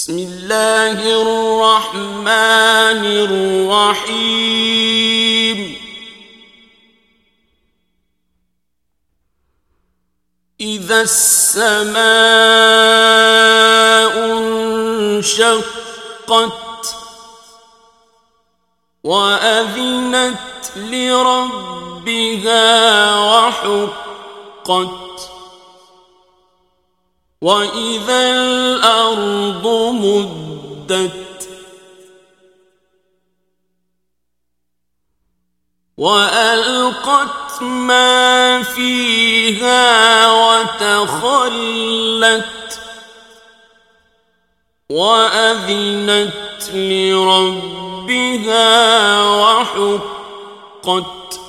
بسم الله الرحمن الرحيم. إذا السماء انشقت وأذنت لربها وحقت وإذا الأرض الأرض مدت. وألقت ما فيها وتخلت. وأذنت لربها وحقت.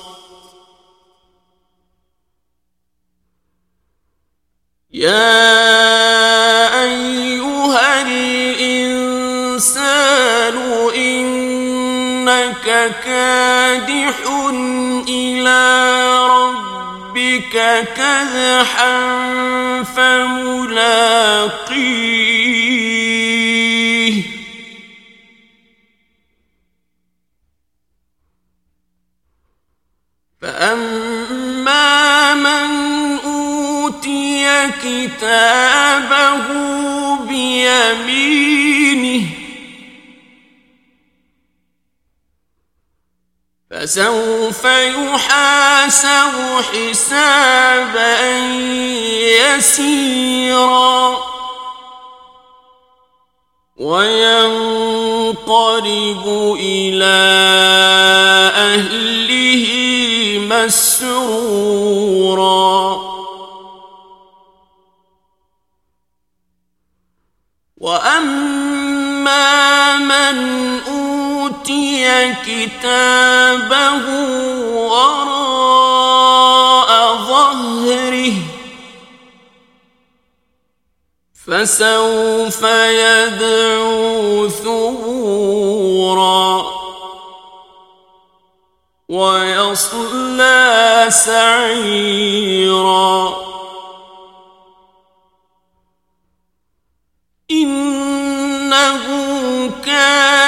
يا كادح إلى ربك كدحا فملاقيه. فأما من أوتي كتابه فسوف يحاسب حسابا يسيرا وينقلب إلى أهله مسرورا وأما من أوتي أوتي كتابه وراء ظهره فسوف يدعو ثبورا ويصلى سعيرا إنه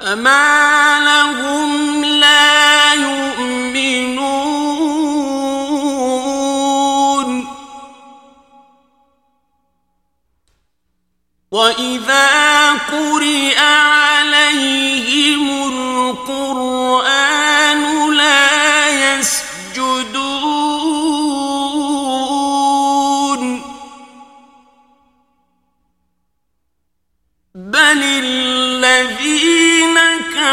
أما لهم لا يؤمنون وإذا قرئ عليهم القرآن لا يسجدون بل الذين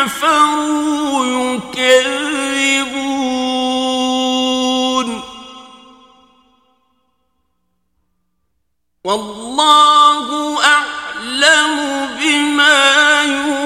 كفروا يكذبون. والله أعلم بما يوعون.